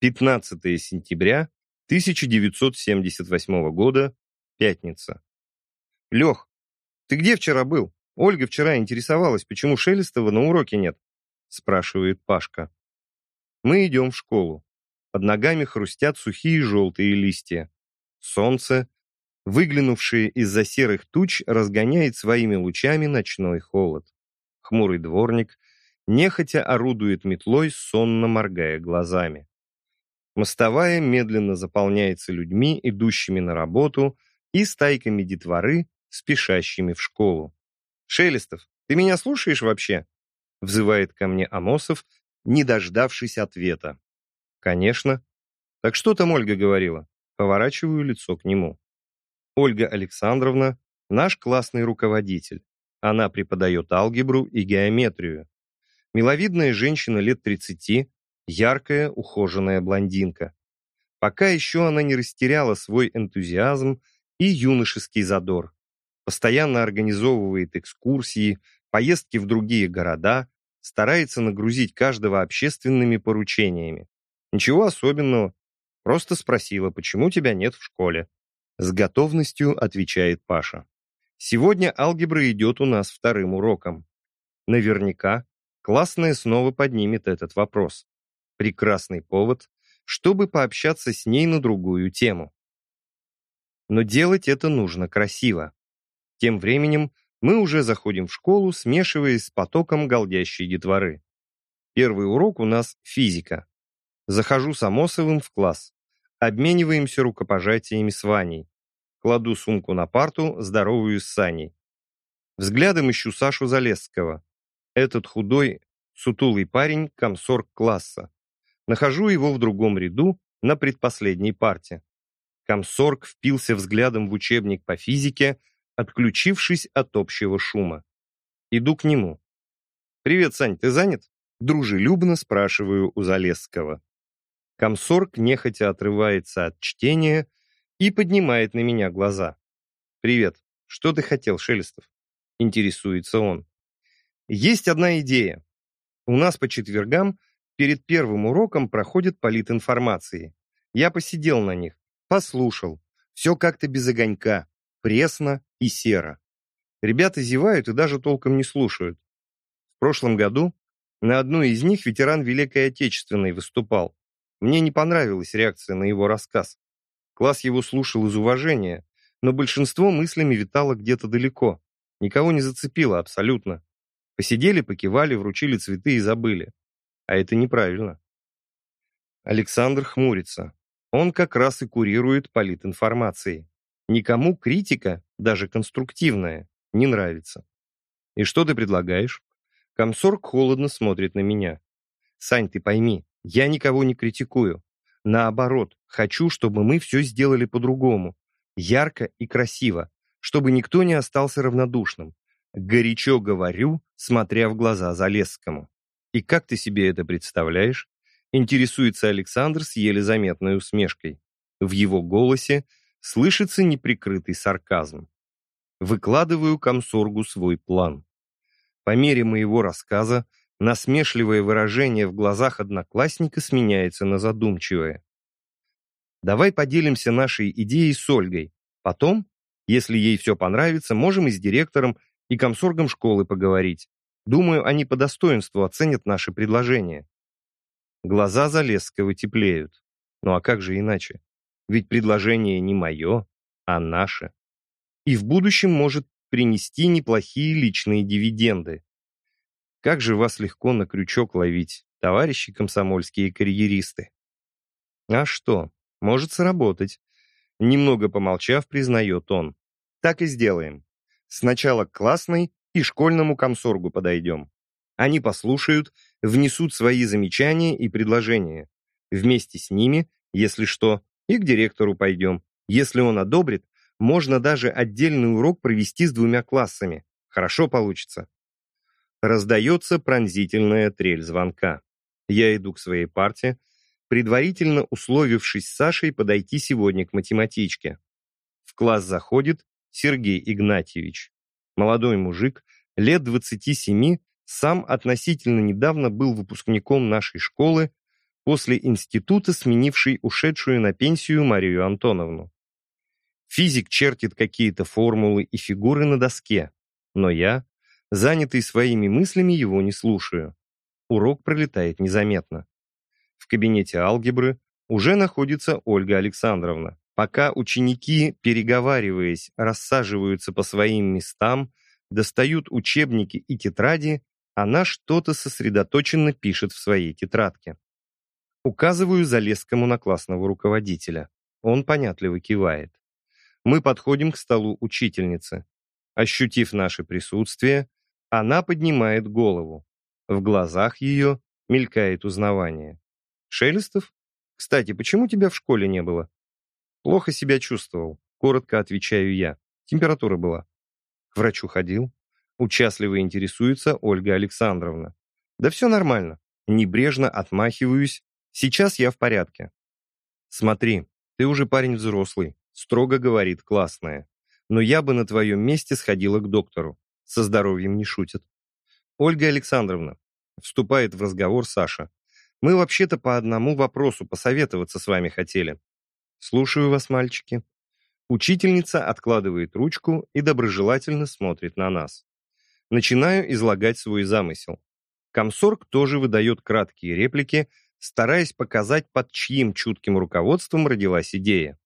15 сентября 1978 года, пятница. Лех, ты где вчера был? Ольга вчера интересовалась, почему Шелестова на уроке нет, спрашивает Пашка. Мы идем в школу. Под ногами хрустят сухие желтые листья. Солнце, выглянувшее из-за серых туч, разгоняет своими лучами ночной холод. Хмурый дворник нехотя орудует метлой, сонно моргая глазами. Мостовая медленно заполняется людьми, идущими на работу, и стайками детворы, спешащими в школу. «Шелестов, ты меня слушаешь вообще?» взывает ко мне Амосов, не дождавшись ответа. «Конечно. Так что там Ольга говорила?» Поворачиваю лицо к нему. Ольга Александровна – наш классный руководитель. Она преподает алгебру и геометрию. Миловидная женщина лет 30, яркая, ухоженная блондинка. Пока еще она не растеряла свой энтузиазм и юношеский задор. Постоянно организовывает экскурсии, поездки в другие города, старается нагрузить каждого общественными поручениями. Ничего особенного, просто спросила, почему тебя нет в школе. С готовностью отвечает Паша. Сегодня алгебра идет у нас вторым уроком. Наверняка Классная снова поднимет этот вопрос. Прекрасный повод, чтобы пообщаться с ней на другую тему. Но делать это нужно красиво. Тем временем мы уже заходим в школу, смешиваясь с потоком голдящей детворы. Первый урок у нас физика. Захожу с Амосовым в класс. Обмениваемся рукопожатиями с Ваней. Кладу сумку на парту, здороваюсь с Саней. Взглядом ищу Сашу Залесского. Этот худой, сутулый парень – комсорг класса. Нахожу его в другом ряду, на предпоследней парте. Комсорг впился взглядом в учебник по физике, отключившись от общего шума. Иду к нему. «Привет, Сань, ты занят?» Дружелюбно спрашиваю у Залесского. Комсорг нехотя отрывается от чтения и поднимает на меня глаза. «Привет. Что ты хотел, Шелестов?» Интересуется он. Есть одна идея. У нас по четвергам перед первым уроком проходит политинформации. Я посидел на них, послушал. Все как-то без огонька, пресно и серо. Ребята зевают и даже толком не слушают. В прошлом году на одной из них ветеран Великой Отечественной выступал. Мне не понравилась реакция на его рассказ. Класс его слушал из уважения, но большинство мыслями витало где-то далеко. Никого не зацепило абсолютно. Посидели, покивали, вручили цветы и забыли. А это неправильно. Александр хмурится. Он как раз и курирует политинформацией. Никому критика, даже конструктивная, не нравится. И что ты предлагаешь? Комсорг холодно смотрит на меня. Сань, ты пойми, я никого не критикую. Наоборот, хочу, чтобы мы все сделали по-другому. Ярко и красиво, чтобы никто не остался равнодушным. Горячо говорю, смотря в глаза Залесскому. «И как ты себе это представляешь?» Интересуется Александр с еле заметной усмешкой. В его голосе слышится неприкрытый сарказм. Выкладываю комсоргу свой план. По мере моего рассказа насмешливое выражение в глазах одноклассника сменяется на задумчивое. Давай поделимся нашей идеей с Ольгой. Потом, если ей все понравится, можем и с директором и комсоргом школы поговорить. Думаю, они по достоинству оценят наши предложения. Глаза Залесского теплеют. Ну а как же иначе? Ведь предложение не мое, а наше. И в будущем может принести неплохие личные дивиденды. Как же вас легко на крючок ловить, товарищи комсомольские карьеристы. А что, может сработать. Немного помолчав, признает он. Так и сделаем. Сначала к классной и школьному комсоргу подойдем. Они послушают, внесут свои замечания и предложения. Вместе с ними, если что, и к директору пойдем. Если он одобрит, можно даже отдельный урок провести с двумя классами. Хорошо получится. Раздается пронзительная трель звонка. Я иду к своей парте, предварительно условившись с Сашей подойти сегодня к математичке. В класс заходит Сергей Игнатьевич. Молодой мужик, лет 27, сам относительно недавно был выпускником нашей школы, после института сменивший ушедшую на пенсию Марию Антоновну. Физик чертит какие-то формулы и фигуры на доске, но я, занятый своими мыслями, его не слушаю. Урок пролетает незаметно. В кабинете алгебры уже находится Ольга Александровна. Пока ученики, переговариваясь, рассаживаются по своим местам, достают учебники и тетради, она что-то сосредоточенно пишет в своей тетрадке. Указываю Залесскому на классного руководителя. Он понятливо кивает. Мы подходим к столу учительницы. Ощутив наше присутствие, она поднимает голову. В глазах ее мелькает узнавание. «Шелестов? Кстати, почему тебя в школе не было?» «Плохо себя чувствовал», — коротко отвечаю я. Температура была. К врачу ходил. Участливо интересуется Ольга Александровна. «Да все нормально». Небрежно отмахиваюсь. «Сейчас я в порядке». «Смотри, ты уже парень взрослый», — строго говорит классная. «Но я бы на твоем месте сходила к доктору. Со здоровьем не шутят». «Ольга Александровна», — вступает в разговор Саша. «Мы вообще-то по одному вопросу посоветоваться с вами хотели». «Слушаю вас, мальчики». Учительница откладывает ручку и доброжелательно смотрит на нас. Начинаю излагать свой замысел. Комсорг тоже выдает краткие реплики, стараясь показать, под чьим чутким руководством родилась идея.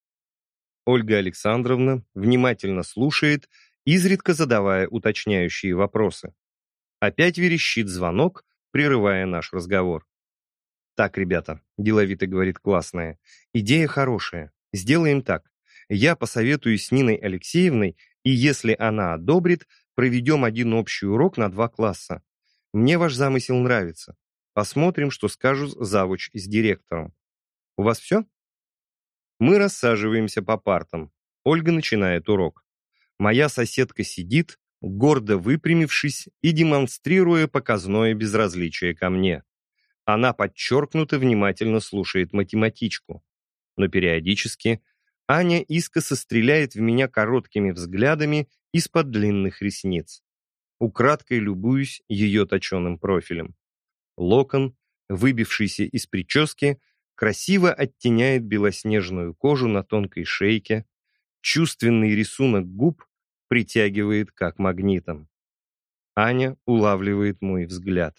Ольга Александровна внимательно слушает, изредка задавая уточняющие вопросы. Опять верещит звонок, прерывая наш разговор. «Так, ребята», — деловито говорит классная, — «идея хорошая. Сделаем так. Я посоветуюсь с Ниной Алексеевной, и если она одобрит, проведем один общий урок на два класса. Мне ваш замысел нравится. Посмотрим, что скажут завуч с директором. У вас все? Мы рассаживаемся по партам. Ольга начинает урок. Моя соседка сидит, гордо выпрямившись и демонстрируя показное безразличие ко мне. Она подчеркнуто внимательно слушает математичку. Но периодически Аня искоса стреляет в меня короткими взглядами из-под длинных ресниц. Украдкой любуюсь ее точеным профилем. Локон, выбившийся из прически, красиво оттеняет белоснежную кожу на тонкой шейке, чувственный рисунок губ притягивает как магнитом. Аня улавливает мой взгляд.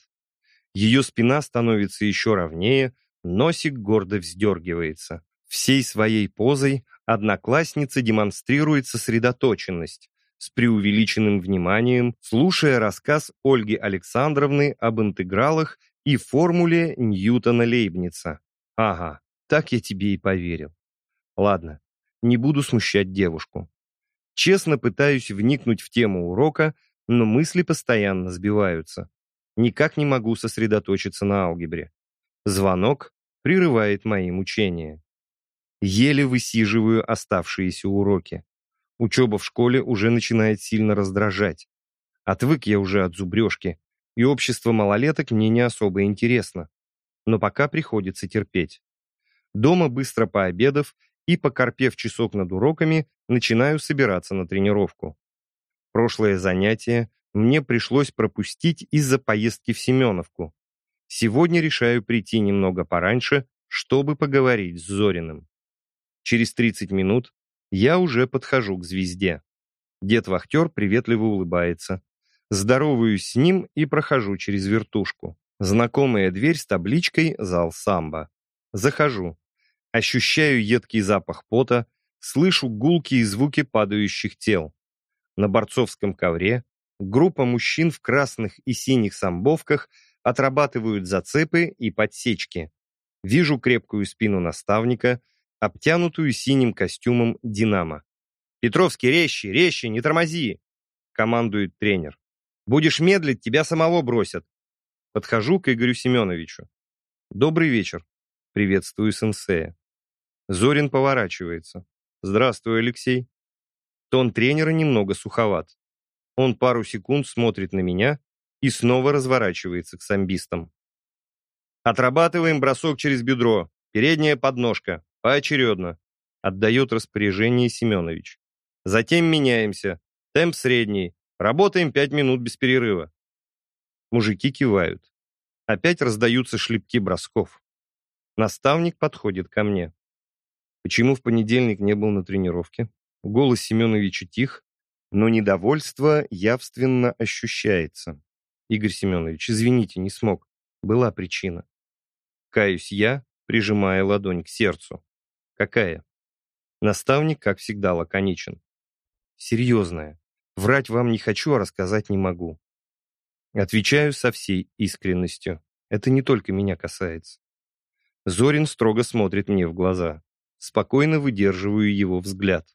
Ее спина становится еще ровнее, носик гордо вздергивается. Всей своей позой одноклассница демонстрирует сосредоточенность, с преувеличенным вниманием, слушая рассказ Ольги Александровны об интегралах и формуле Ньютона-Лейбница. Ага, так я тебе и поверил. Ладно, не буду смущать девушку. Честно пытаюсь вникнуть в тему урока, но мысли постоянно сбиваются. Никак не могу сосредоточиться на алгебре. Звонок прерывает мои мучения. Еле высиживаю оставшиеся уроки. Учеба в школе уже начинает сильно раздражать. Отвык я уже от зубрежки, и общество малолеток мне не особо интересно. Но пока приходится терпеть. Дома быстро пообедав и, покорпев часок над уроками, начинаю собираться на тренировку. Прошлое занятие мне пришлось пропустить из-за поездки в Семеновку. Сегодня решаю прийти немного пораньше, чтобы поговорить с Зориным. Через 30 минут я уже подхожу к звезде. Дед-вахтер приветливо улыбается. Здороваюсь с ним и прохожу через вертушку. Знакомая дверь с табличкой «Зал самбо». Захожу. Ощущаю едкий запах пота, слышу гулкие звуки падающих тел. На борцовском ковре группа мужчин в красных и синих самбовках отрабатывают зацепы и подсечки. Вижу крепкую спину наставника, обтянутую синим костюмом «Динамо». «Петровский, резче, резче, не тормози!» — командует тренер. «Будешь медлить, тебя самого бросят». Подхожу к Игорю Семеновичу. «Добрый вечер». Приветствую сенсея. Зорин поворачивается. «Здравствуй, Алексей». Тон тренера немного суховат. Он пару секунд смотрит на меня и снова разворачивается к самбистам. Отрабатываем бросок через бедро. Передняя подножка. Поочередно. Отдает распоряжение Семенович. Затем меняемся. Темп средний. Работаем пять минут без перерыва. Мужики кивают. Опять раздаются шлепки бросков. Наставник подходит ко мне. Почему в понедельник не был на тренировке? Голос Семеновича тих, но недовольство явственно ощущается. Игорь Семенович, извините, не смог. Была причина. Каюсь я, прижимая ладонь к сердцу. Какая? Наставник, как всегда, лаконичен. Серьезная. Врать вам не хочу, а рассказать не могу. Отвечаю со всей искренностью. Это не только меня касается. Зорин строго смотрит мне в глаза. Спокойно выдерживаю его взгляд.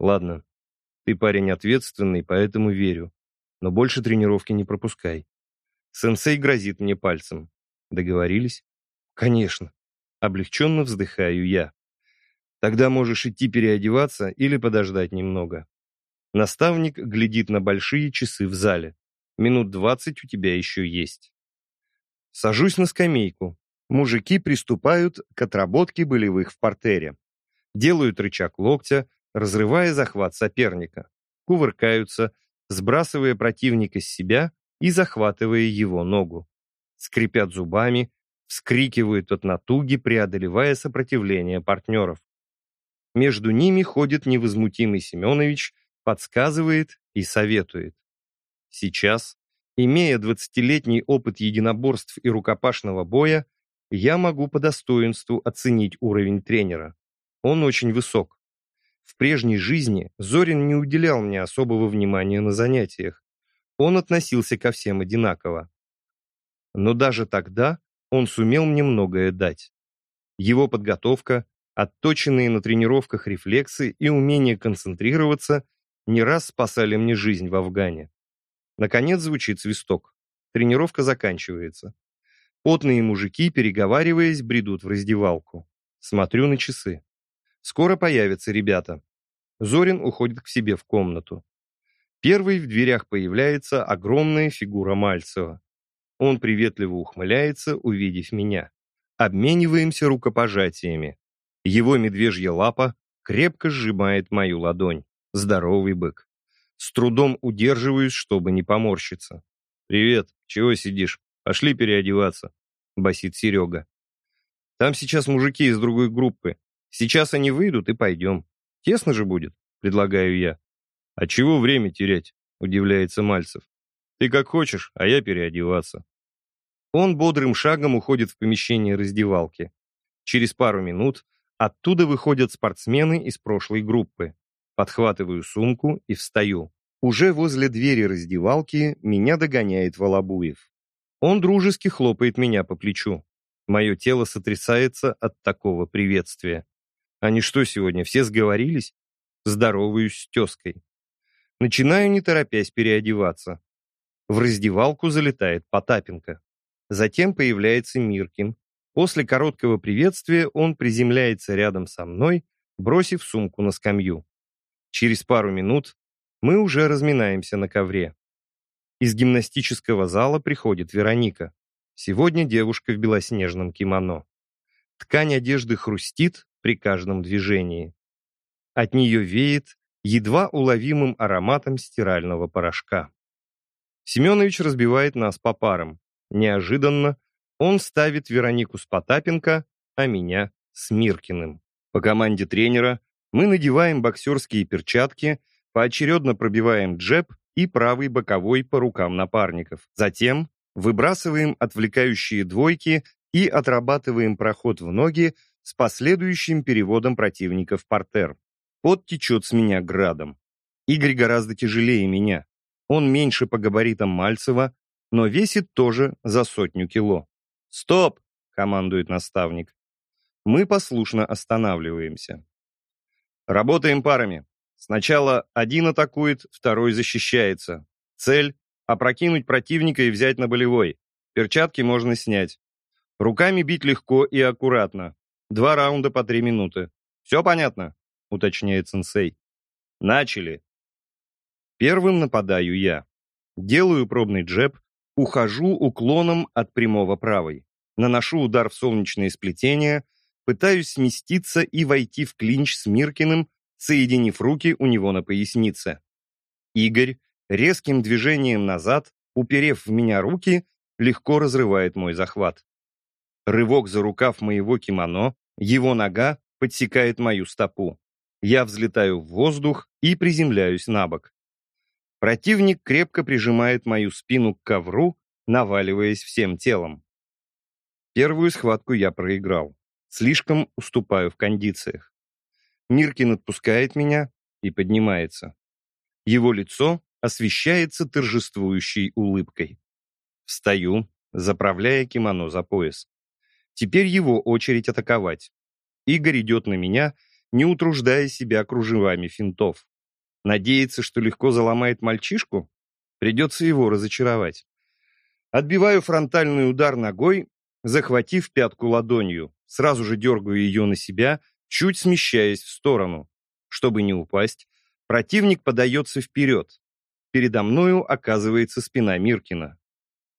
Ладно, ты парень ответственный, поэтому верю. Но больше тренировки не пропускай. Сенсей грозит мне пальцем. Договорились? Конечно. Облегченно вздыхаю я. Тогда можешь идти переодеваться или подождать немного. Наставник глядит на большие часы в зале. Минут двадцать у тебя еще есть. Сажусь на скамейку. Мужики приступают к отработке болевых в портере. Делают рычаг локтя, разрывая захват соперника. Кувыркаются, сбрасывая противника с себя и захватывая его ногу. Скрипят зубами, вскрикивают от натуги, преодолевая сопротивление партнеров. Между ними ходит невозмутимый Семенович, подсказывает и советует. Сейчас, имея двадцатилетний опыт единоборств и рукопашного боя, я могу по достоинству оценить уровень тренера. Он очень высок. В прежней жизни Зорин не уделял мне особого внимания на занятиях. Он относился ко всем одинаково. Но даже тогда он сумел мне многое дать. Его подготовка, отточенные на тренировках рефлексы и умение концентрироваться не раз спасали мне жизнь в Афгане. Наконец звучит свисток. Тренировка заканчивается. Потные мужики, переговариваясь, бредут в раздевалку. Смотрю на часы. Скоро появятся ребята. Зорин уходит к себе в комнату. Первый в дверях появляется огромная фигура Мальцева. Он приветливо ухмыляется, увидев меня. Обмениваемся рукопожатиями. Его медвежья лапа крепко сжимает мою ладонь. Здоровый бык. С трудом удерживаюсь, чтобы не поморщиться. «Привет, чего сидишь? Пошли переодеваться», — басит Серега. «Там сейчас мужики из другой группы. Сейчас они выйдут и пойдем. Тесно же будет», — предлагаю я. «А чего время терять?» — удивляется Мальцев. «Ты как хочешь, а я переодеваться». Он бодрым шагом уходит в помещение раздевалки. Через пару минут оттуда выходят спортсмены из прошлой группы. Подхватываю сумку и встаю. Уже возле двери раздевалки меня догоняет Волобуев. Он дружески хлопает меня по плечу. Мое тело сотрясается от такого приветствия. Они что сегодня, все сговорились? Здороваюсь с тезкой. Начинаю, не торопясь, переодеваться. В раздевалку залетает Потапенко. Затем появляется Миркин. После короткого приветствия он приземляется рядом со мной, бросив сумку на скамью. Через пару минут мы уже разминаемся на ковре. Из гимнастического зала приходит Вероника. Сегодня девушка в белоснежном кимоно. Ткань одежды хрустит при каждом движении. От нее веет едва уловимым ароматом стирального порошка. Семенович разбивает нас по парам. Неожиданно он ставит Веронику с Потапенко, а меня с Миркиным. По команде тренера мы надеваем боксерские перчатки, поочередно пробиваем джеб и правый боковой по рукам напарников. Затем выбрасываем отвлекающие двойки и отрабатываем проход в ноги с последующим переводом противника в портер. Пот течет с меня градом. Игорь гораздо тяжелее меня. Он меньше по габаритам Мальцева, но весит тоже за сотню кило. «Стоп!» — командует наставник. Мы послушно останавливаемся. Работаем парами. Сначала один атакует, второй защищается. Цель — опрокинуть противника и взять на болевой. Перчатки можно снять. Руками бить легко и аккуратно. Два раунда по три минуты. Все понятно? — уточняет сенсей. «Начали!» Первым нападаю я. Делаю пробный джеб, ухожу уклоном от прямого правой. Наношу удар в солнечное сплетение, пытаюсь сместиться и войти в клинч с Миркиным, соединив руки у него на пояснице. Игорь резким движением назад, уперев в меня руки, легко разрывает мой захват. Рывок за рукав моего кимоно, его нога подсекает мою стопу. Я взлетаю в воздух и приземляюсь на бок. Противник крепко прижимает мою спину к ковру, наваливаясь всем телом. Первую схватку я проиграл. Слишком уступаю в кондициях. Миркин отпускает меня и поднимается. Его лицо освещается торжествующей улыбкой. Встаю, заправляя кимоно за пояс. Теперь его очередь атаковать. Игорь идет на меня, не утруждая себя кружевами финтов. Надеется, что легко заломает мальчишку? Придется его разочаровать. Отбиваю фронтальный удар ногой, захватив пятку ладонью. Сразу же дергаю ее на себя, чуть смещаясь в сторону. Чтобы не упасть, противник подается вперед. Передо мною оказывается спина Миркина.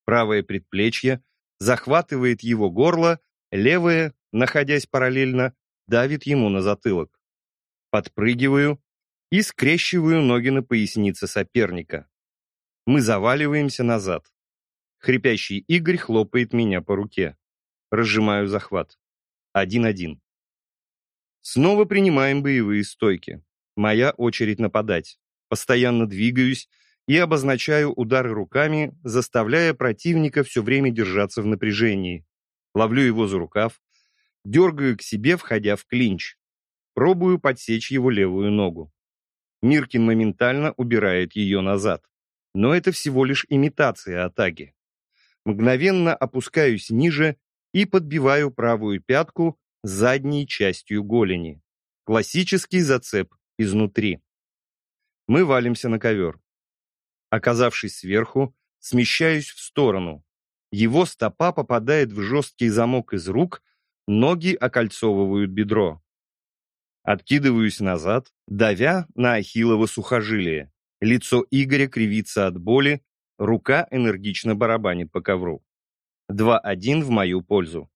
Правое предплечье захватывает его горло, левое, находясь параллельно, давит ему на затылок. Подпрыгиваю и скрещиваю ноги на пояснице соперника. Мы заваливаемся назад. Хрипящий Игорь хлопает меня по руке. Разжимаю захват. Один-один. Снова принимаем боевые стойки. Моя очередь нападать. Постоянно двигаюсь и обозначаю удары руками, заставляя противника все время держаться в напряжении. Ловлю его за рукав, дергаю к себе, входя в клинч. Пробую подсечь его левую ногу. Миркин моментально убирает ее назад. Но это всего лишь имитация атаки. Мгновенно опускаюсь ниже и подбиваю правую пятку задней частью голени. Классический зацеп изнутри. Мы валимся на ковер. Оказавшись сверху, смещаюсь в сторону. Его стопа попадает в жесткий замок из рук, ноги окольцовывают бедро. Откидываюсь назад, давя на ахиллово сухожилие. Лицо Игоря кривится от боли, рука энергично барабанит по ковру. 2-1 в мою пользу.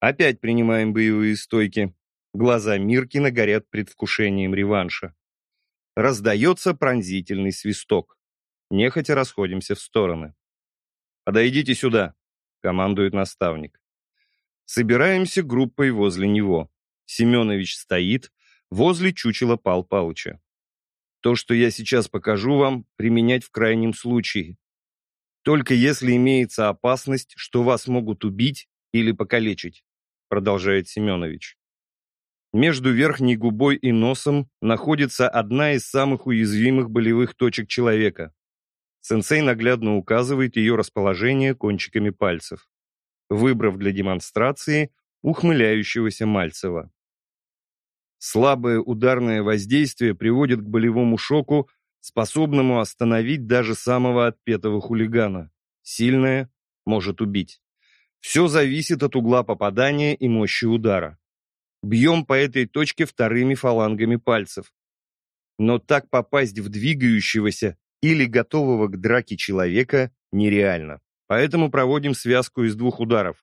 Опять принимаем боевые стойки. Глаза Миркина горят предвкушением реванша. Раздается пронзительный свисток. Нехотя расходимся в стороны. «Подойдите сюда», — командует наставник. Собираемся группой возле него. Семенович стоит возле чучела Пал Палыча. То, что я сейчас покажу вам, применять в крайнем случае. Только если имеется опасность, что вас могут убить или покалечить, продолжает Семенович. Между верхней губой и носом находится одна из самых уязвимых болевых точек человека. Сенсей наглядно указывает ее расположение кончиками пальцев, выбрав для демонстрации ухмыляющегося Мальцева. Слабое ударное воздействие приводит к болевому шоку, способному остановить даже самого отпетого хулигана. Сильное может убить. Все зависит от угла попадания и мощи удара. Бьем по этой точке вторыми фалангами пальцев. Но так попасть в двигающегося или готового к драке человека нереально. Поэтому проводим связку из двух ударов.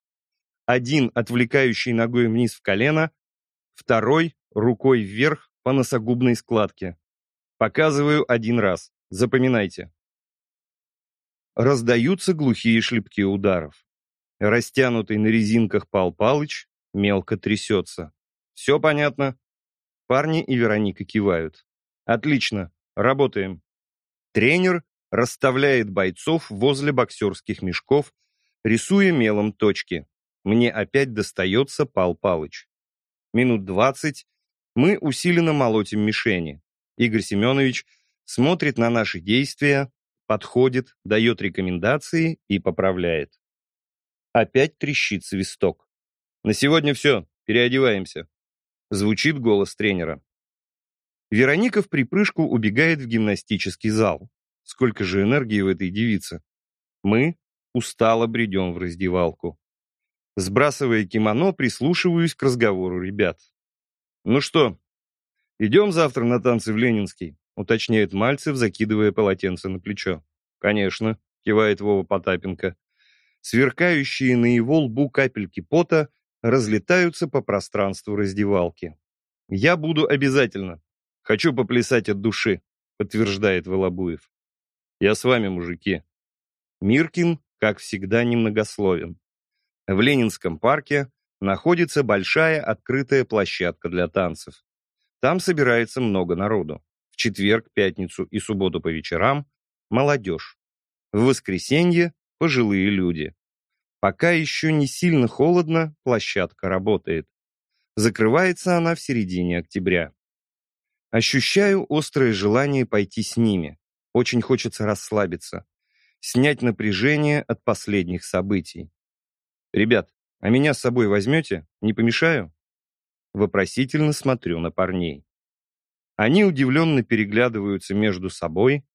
Один, отвлекающий ногой вниз в колено, второй рукой вверх по носогубной складке. Показываю один раз. Запоминайте. Раздаются глухие шлепки ударов. Растянутый на резинках Пал Палыч мелко трясется. Все понятно? Парни и Вероника кивают. Отлично, работаем. Тренер расставляет бойцов возле боксерских мешков, рисуя мелом точки. Мне опять достается Пал Палыч. Минут двадцать мы усиленно молотим мишени. Игорь Семенович смотрит на наши действия, подходит, дает рекомендации и поправляет. Опять трещит свисток. «На сегодня все, переодеваемся», — звучит голос тренера. Вероника в припрыжку убегает в гимнастический зал. Сколько же энергии в этой девице. Мы устало бредем в раздевалку. Сбрасывая кимоно, прислушиваюсь к разговору ребят. «Ну что, идем завтра на танцы в Ленинский?» уточняет Мальцев, закидывая полотенце на плечо. «Конечно», — кивает Вова Потапенко. Сверкающие на его лбу капельки пота разлетаются по пространству раздевалки. «Я буду обязательно. Хочу поплясать от души», — подтверждает Волобуев. «Я с вами, мужики». Миркин, как всегда, немногословен. В Ленинском парке находится большая открытая площадка для танцев. Там собирается много народу. В четверг, пятницу и субботу по вечерам – молодежь. В воскресенье – пожилые люди. Пока еще не сильно холодно, площадка работает. Закрывается она в середине октября. Ощущаю острое желание пойти с ними. Очень хочется расслабиться, снять напряжение от последних событий. «Ребят, а меня с собой возьмете? Не помешаю?» Вопросительно смотрю на парней. Они удивленно переглядываются между собой.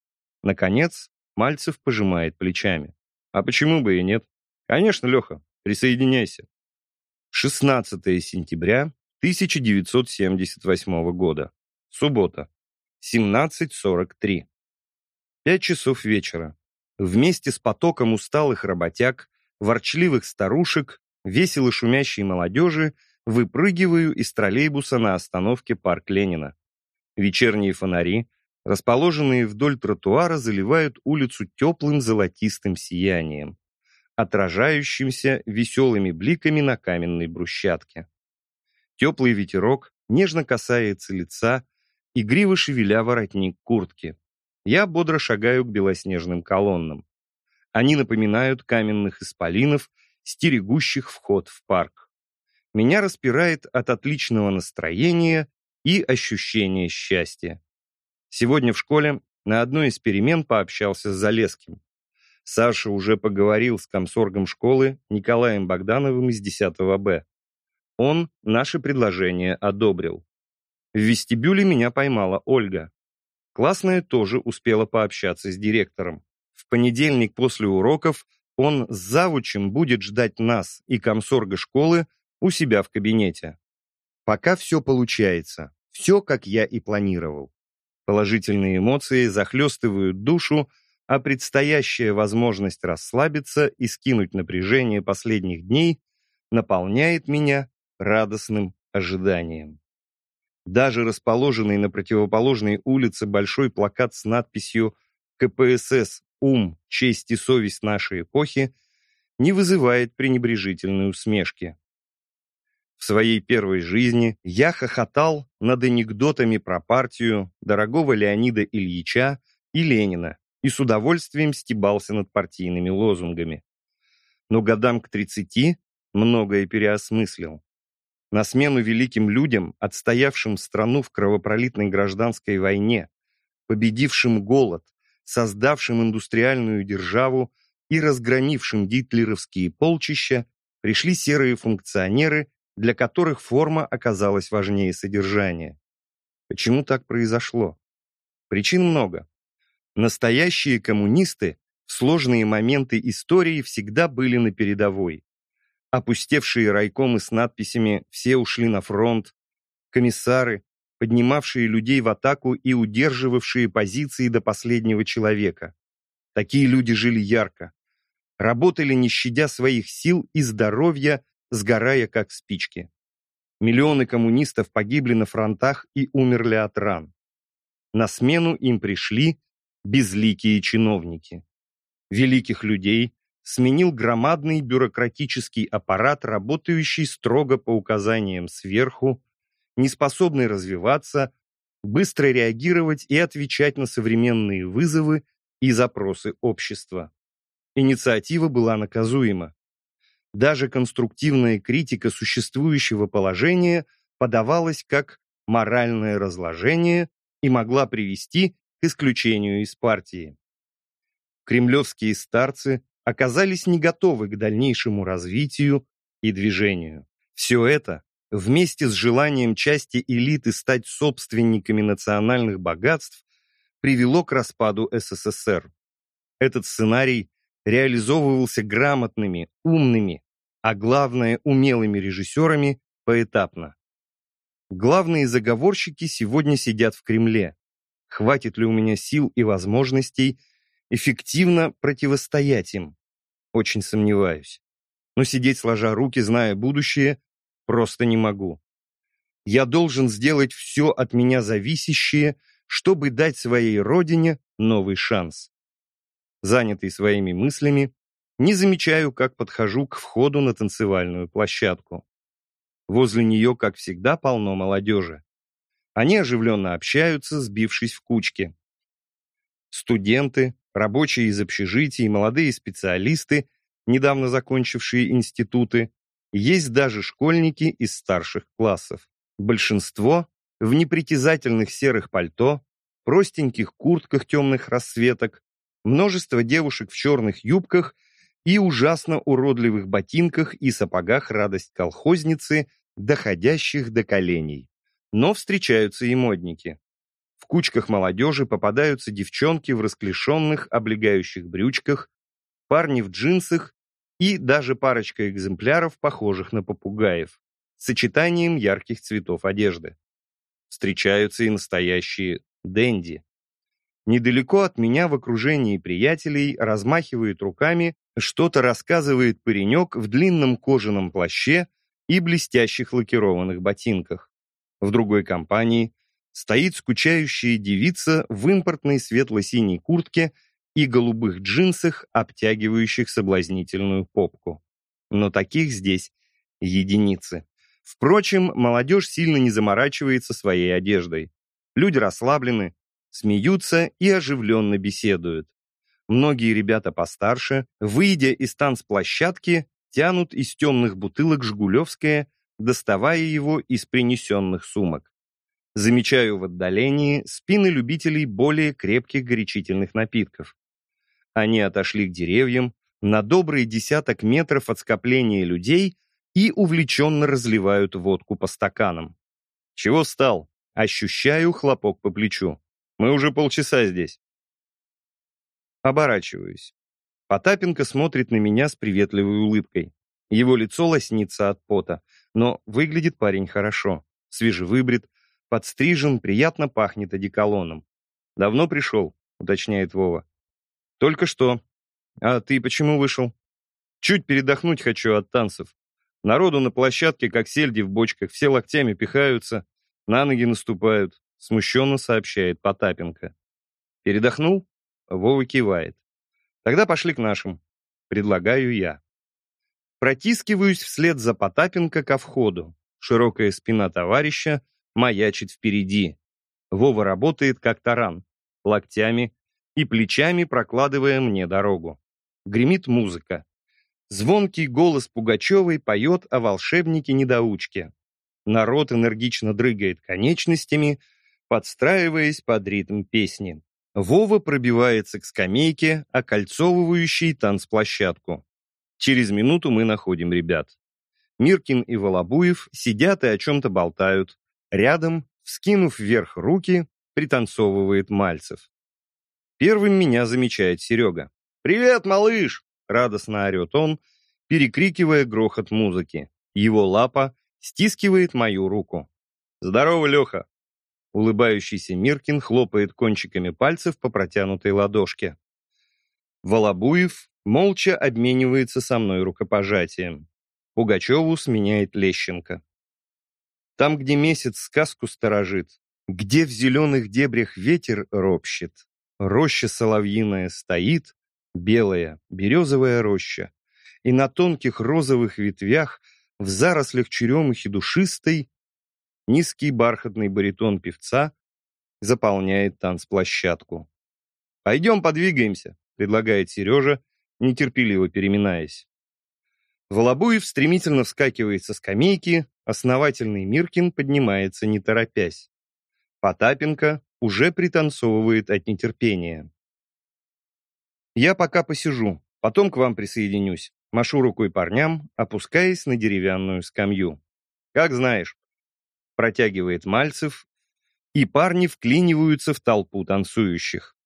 Наконец, Мальцев пожимает плечами. «А почему бы и нет? Конечно, Леха, присоединяйся». 16 сентября 1978 года. Суббота. 17.43. Пять часов вечера. Вместе с потоком усталых работяг, ворчливых старушек, весело шумящей молодежи выпрыгиваю из троллейбуса на остановке Парк Ленина. Вечерние фонари, расположенные вдоль тротуара, заливают улицу теплым золотистым сиянием, отражающимся веселыми бликами на каменной брусчатке. Теплый ветерок нежно касается лица, игриво шевеля воротник куртки. Я бодро шагаю к белоснежным колоннам. Они напоминают каменных исполинов, стерегущих вход в парк. Меня распирает от отличного настроения и ощущения счастья. Сегодня в школе на одной из перемен пообщался с Залеским. Саша уже поговорил с комсоргом школы Николаем Богдановым из 10 Б. Он наше предложение одобрил. В вестибюле меня поймала Ольга. Классная тоже успела пообщаться с директором. В понедельник после уроков он с завучем будет ждать нас и комсорга школы у себя в кабинете. Пока все получается, все, как я и планировал. Положительные эмоции захлестывают душу, а предстоящая возможность расслабиться и скинуть напряжение последних дней наполняет меня радостным ожиданием. Даже расположенный на противоположной улице большой плакат с надписью «КПСС. Ум, честь и совесть нашей эпохи» не вызывает пренебрежительной усмешки. В своей первой жизни я хохотал над анекдотами про партию дорогого Леонида Ильича и Ленина и с удовольствием стебался над партийными лозунгами. Но годам к 30 многое переосмыслил. На смену великим людям, отстоявшим страну в кровопролитной гражданской войне, победившим голод, создавшим индустриальную державу и разгромившим гитлеровские полчища, пришли серые функционеры, для которых форма оказалась важнее содержания. Почему так произошло? Причин много. Настоящие коммунисты в сложные моменты истории всегда были на передовой. Опустевшие райкомы с надписями «Все ушли на фронт», комиссары, поднимавшие людей в атаку и удерживавшие позиции до последнего человека. Такие люди жили ярко, работали не щадя своих сил и здоровья, сгорая как спички. Миллионы коммунистов погибли на фронтах и умерли от ран. На смену им пришли безликие чиновники. Великих людей сменил громадный бюрократический аппарат, работающий строго по указаниям сверху, неспособный развиваться, быстро реагировать и отвечать на современные вызовы и запросы общества. Инициатива была наказуема. Даже конструктивная критика существующего положения подавалась как моральное разложение и могла привести к исключению из партии. Кремлевские старцы оказались не готовы к дальнейшему развитию и движению. Все это вместе с желанием части элиты стать собственниками национальных богатств привело к распаду СССР. Этот сценарий реализовывался грамотными, умными, а главное умелыми режиссерами поэтапно. Главные заговорщики сегодня сидят в Кремле. Хватит ли у меня сил и возможностей эффективно противостоять им? Очень сомневаюсь. Но сидеть сложа руки, зная будущее, просто не могу. Я должен сделать все от меня зависящее, чтобы дать своей родине новый шанс. Занятый своими мыслями, Не замечаю, как подхожу к входу на танцевальную площадку. Возле нее, как всегда, полно молодежи. Они оживленно общаются, сбившись в кучки. Студенты, рабочие из общежитий, молодые специалисты, недавно закончившие институты, есть даже школьники из старших классов. Большинство в непритязательных серых пальто, простеньких куртках темных расцветок, множество девушек в черных юбках и ужасно уродливых ботинках и сапогах радость колхозницы, доходящих до коленей. Но встречаются и модники. В кучках молодежи попадаются девчонки в расклешенных облегающих брючках, парни в джинсах и даже парочка экземпляров, похожих на попугаев, с сочетанием ярких цветов одежды. Встречаются и настоящие денди. Недалеко от меня в окружении приятелей размахивает руками, что-то рассказывает паренек в длинном кожаном плаще и блестящих лакированных ботинках. В другой компании стоит скучающая девица в импортной светло-синей куртке и голубых джинсах, обтягивающих соблазнительную попку. Но таких здесь единицы. Впрочем, молодежь сильно не заморачивается своей одеждой. Люди расслаблены, смеются и оживленно беседуют. Многие ребята постарше, выйдя из танцплощадки, тянут из темных бутылок «Жгулевское», доставая его из принесенных сумок. Замечаю в отдалении спины любителей более крепких горячительных напитков. Они отошли к деревьям на добрые десяток метров от скопления людей и увлеченно разливают водку по стаканам. Чего стал? Ощущаю хлопок по плечу. Мы уже полчаса здесь. Оборачиваюсь. Потапенко смотрит на меня с приветливой улыбкой. Его лицо лоснится от пота, но выглядит парень хорошо. Свежевыбрит, подстрижен, приятно пахнет одеколоном. «Давно пришел?» — уточняет Вова. «Только что. А ты почему вышел?» «Чуть передохнуть хочу от танцев. Народу на площадке, как сельди в бочках, все локтями пихаются, на ноги наступают», — смущенно сообщает Потапенко. «Передохнул?» Вова кивает. «Тогда пошли к нашим. Предлагаю я». Протискиваюсь вслед за Потапенко ко входу. Широкая спина товарища маячит впереди. Вова работает как таран, локтями и плечами прокладывая мне дорогу. Гремит музыка. Звонкий голос Пугачевой поет о волшебнике-недоучке. Народ энергично дрыгает конечностями, подстраиваясь под ритм песни. Вова пробивается к скамейке, окольцовывающей танцплощадку. Через минуту мы находим ребят. Миркин и Волобуев сидят и о чем-то болтают. Рядом, вскинув вверх руки, пританцовывает Мальцев. Первым меня замечает Серега. «Привет, малыш!» — радостно орет он, перекрикивая грохот музыки. Его лапа стискивает мою руку. «Здорово, Леха!» Улыбающийся Миркин хлопает кончиками пальцев по протянутой ладошке. Волобуев молча обменивается со мной рукопожатием. Пугачеву сменяет Лещенко. Там, где месяц сказку сторожит, где в зеленых дебрях ветер ропщет, Роща соловьиная стоит, белая, березовая роща, и на тонких розовых ветвях, в зарослях черемухи душистой, низкий бархатный баритон певца заполняет танцплощадку. «Пойдем подвигаемся», — предлагает Сережа, нетерпеливо переминаясь. Волобуев стремительно вскакивает со скамейки, основательный Миркин поднимается не торопясь. Потапенко уже пританцовывает от нетерпения. Я пока посижу, потом к вам присоединюсь. Машу рукой парням, опускаясь на деревянную скамью. Как знаешь, протягивает Мальцев, и парни вклиниваются в толпу танцующих.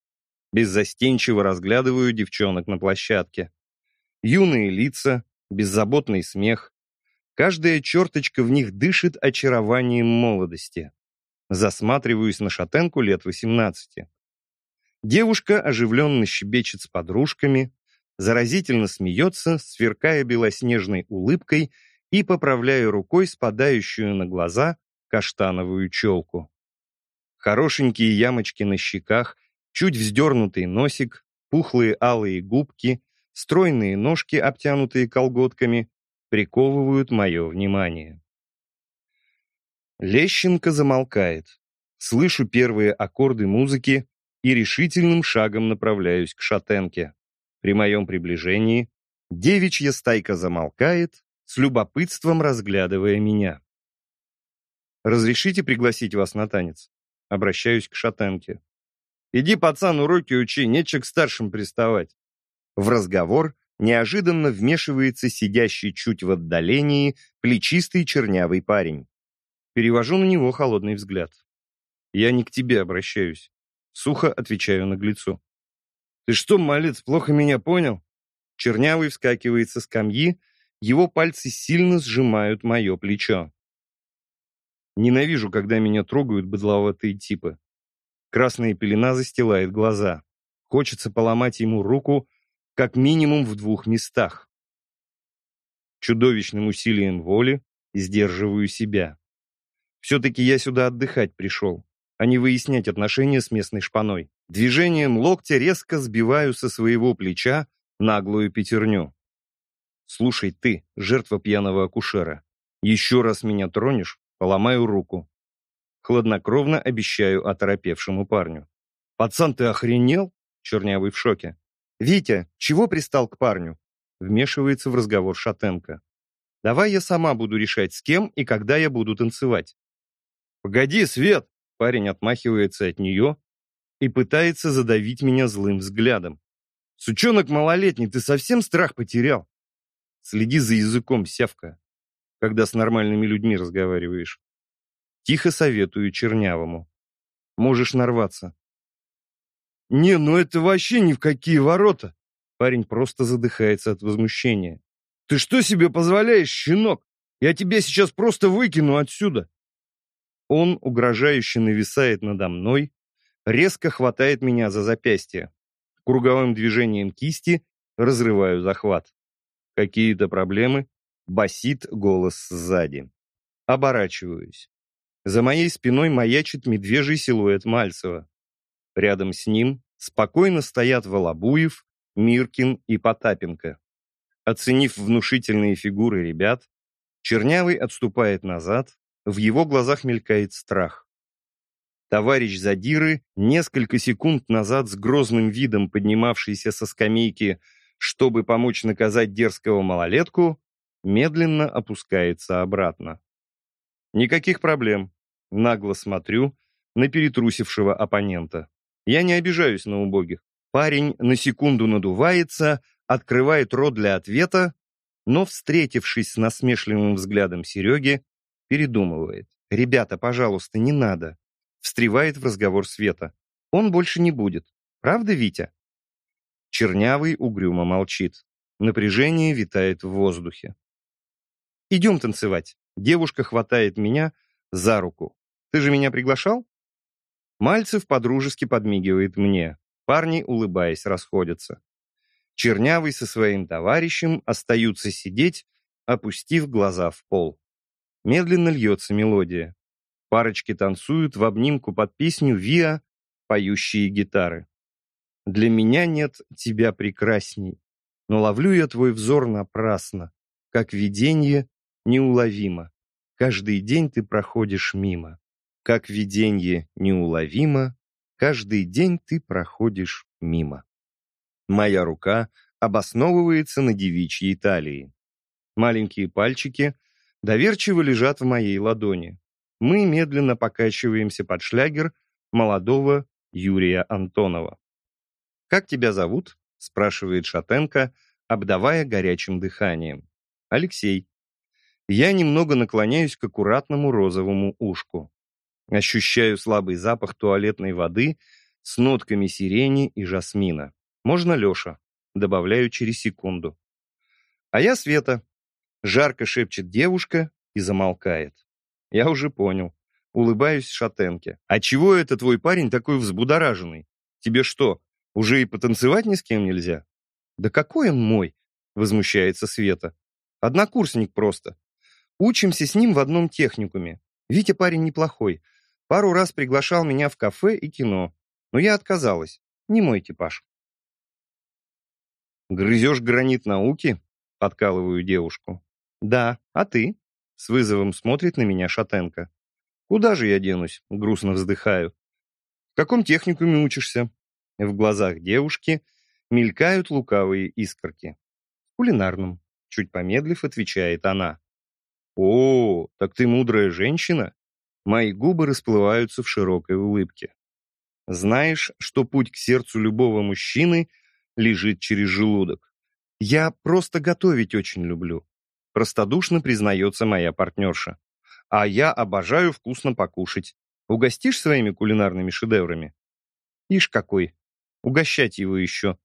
Беззастенчиво разглядываю девчонок на площадке. Юные лица, беззаботный смех. Каждая черточка в них дышит очарованием молодости. Засматриваюсь на шатенку лет 18. Девушка оживленно щебечет с подружками, заразительно смеется, сверкая белоснежной улыбкой и поправляя рукой спадающую на глаза каштановую челку. Хорошенькие ямочки на щеках, чуть вздернутый носик, пухлые алые губки, Стройные ножки, обтянутые колготками, приковывают мое внимание. Лещенко замолкает. Слышу первые аккорды музыки и решительным шагом направляюсь к шатенке. При моем приближении девичья стайка замолкает, с любопытством разглядывая меня. «Разрешите пригласить вас на танец?» Обращаюсь к шатенке. «Иди, пацан, уроки учи, нечего к старшим приставать». В разговор неожиданно вмешивается сидящий чуть в отдалении плечистый чернявый парень. Перевожу на него холодный взгляд. «Я не к тебе обращаюсь», — сухо отвечаю наглецу. «Ты что, малец, плохо меня понял?» Чернявый вскакивает со скамьи, его пальцы сильно сжимают мое плечо. Ненавижу, когда меня трогают быдловатые типы. Красная пелена застилает глаза. Хочется поломать ему руку как минимум в двух местах. Чудовищным усилием воли сдерживаю себя. Все-таки я сюда отдыхать пришел, а не выяснять отношения с местной шпаной. Движением локтя резко сбиваю со своего плеча наглую пятерню. «Слушай ты, жертва пьяного акушера, еще раз меня тронешь, поломаю руку». Хладнокровно обещаю оторопевшему парню. «Пацан, ты охренел?» Чернявый в шоке. «Витя, чего пристал к парню?» Вмешивается в разговор Шатенко. «Давай я сама буду решать, с кем и когда я буду танцевать». «Погоди, Свет!» Парень отмахивается от нее и пытается задавить меня злым взглядом. «Сучонок малолетний, ты совсем страх потерял?» Следи за языком, сявка, когда с нормальными людьми разговариваешь. Тихо советую Чернявому. Можешь нарваться. «Не, ну это вообще ни в какие ворота!» Парень просто задыхается от возмущения. «Ты что себе позволяешь, щенок? Я тебя сейчас просто выкину отсюда!» Он угрожающе нависает надо мной, резко хватает меня за запястье. Круговым движением кисти разрываю захват. Какие-то проблемы? Басит голос сзади. Оборачиваюсь. За моей спиной маячит медвежий силуэт Мальцева. Рядом с ним спокойно стоят Волобуев, Миркин и Потапенко. Оценив внушительные фигуры ребят, Чернявый отступает назад, в его глазах мелькает страх. Товарищ Задиры, несколько секунд назад с грозным видом поднимавшийся со скамейки, чтобы помочь наказать дерзкого малолетку, медленно опускается обратно. Никаких проблем. Нагло смотрю на перетрусившего оппонента. Я не обижаюсь на убогих. Парень на секунду надувается, открывает рот для ответа, но, встретившись с насмешливым взглядом Сереги, передумывает. «Ребята, пожалуйста, не надо!» Встревает в разговор Света. «Он больше не будет. Правда, Витя?» Чернявый угрюмо молчит. Напряжение витает в воздухе. «Идем танцевать». Девушка хватает меня за руку. «Ты же меня приглашал?» Мальцев подружески подмигивает мне. Парни, улыбаясь, расходятся. Чернявый со своим товарищем остаются сидеть, опустив глаза в пол. Медленно льется мелодия. Парочки танцуют в обнимку под песню «Виа», поющие гитары. Для меня нет тебя прекрасней, но ловлю я твой взор напрасно, как видение неуловимо. Каждый день ты проходишь мимо. Как виденье неуловимо, каждый день ты проходишь мимо. Моя рука обосновывается на девичьей талии. Маленькие пальчики доверчиво лежат в моей ладони. Мы медленно покачиваемся под шлягер молодого Юрия Антонова. «Как тебя зовут?» — спрашивает Шатенко, обдавая горячим дыханием. «Алексей». Я немного наклоняюсь к аккуратному розовому ушку. Ощущаю слабый запах туалетной воды с нотками сирени и жасмина. Можно Леша? Добавляю через секунду. А я Света. Жарко шепчет девушка и замолкает. Я уже понял. Улыбаюсь шатенке. А чего это твой парень такой взбудораженный? Тебе что, уже и потанцевать ни с кем нельзя? Да какой он мой? Возмущается Света. Однокурсник просто. Учимся с ним в одном техникуме. Витя парень неплохой. Пару раз приглашал меня в кафе и кино, но я отказалась. Не мой типаж. Грызешь гранит науки? Подкалываю девушку. Да, а ты? С вызовом смотрит на меня Шатенко. Куда же я денусь? Грустно вздыхаю. В каком техникуме учишься? В глазах девушки мелькают лукавые искорки. В кулинарном. Чуть помедлив, отвечает она. «О, так ты мудрая женщина?» Мои губы расплываются в широкой улыбке. «Знаешь, что путь к сердцу любого мужчины лежит через желудок. Я просто готовить очень люблю», простодушно признается моя партнерша. «А я обожаю вкусно покушать. Угостишь своими кулинарными шедеврами?» «Ишь какой! Угощать его еще!»